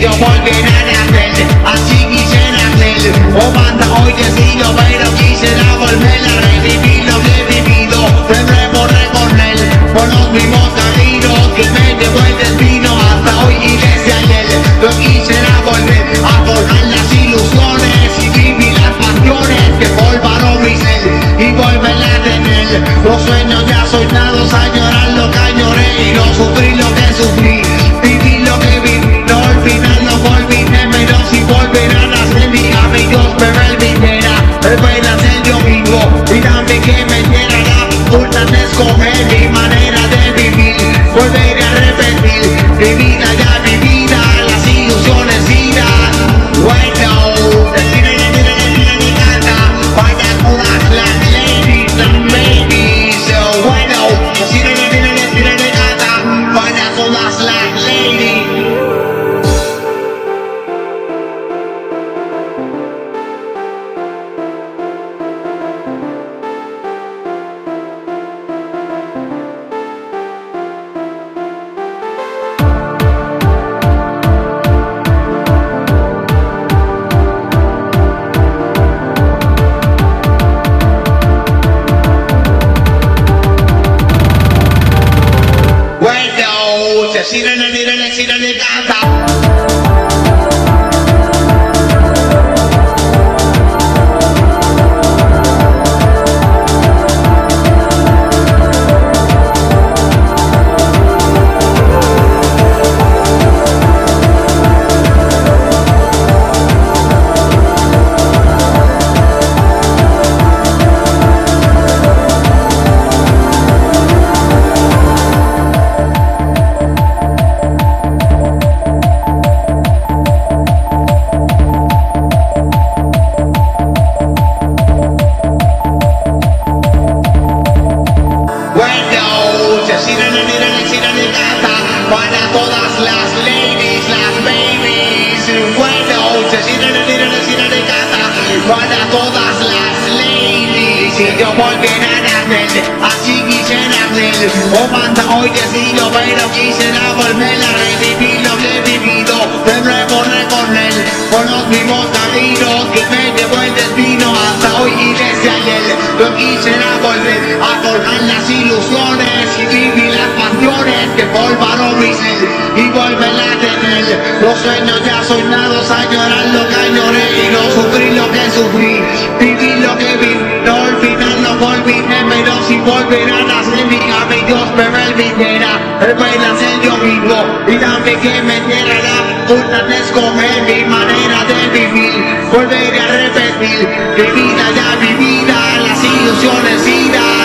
Yo volviera a nacer, así quisiera ser O manda hoy decido, pero quisiera volver a revivir lo que he vivido. Nuevo recorrer por los mismos caminos Que me llevó el destino hasta hoy y desde ayer. Yo quisiera volver a borrar las ilusiones Y vivir las pasiones que formaron mi ser Y volver a tener. Los sueños ya A siren el las ladies, las babies. Bueno, se siren el nivel, se siren el canta. Para todas las ladies. Si yo volviera a nacer, así quisiera ser. O manda hoy decido, pero quisiera volver a revivir lo que he vivido. De nuevo recorrer por los mismos caminos que me llevó el destino hasta hoy y desde ayer. Yo quisiera volver a forjar las ilusiones y vivir las pasiones que formaron mi ser y volver a tener. Los sueños ya soñados a llorar lo que añoré y no sufrir lo que sufrí. Vivir lo que viví no olvidar que olvidé pero si volver a nacer. Mi mi Dios me permitiera volver a ser yo mismo. Y también que me diera la facultad de escoger mi manera de vivir. Volver a repetir mi vida ya vivida las ilusiones idas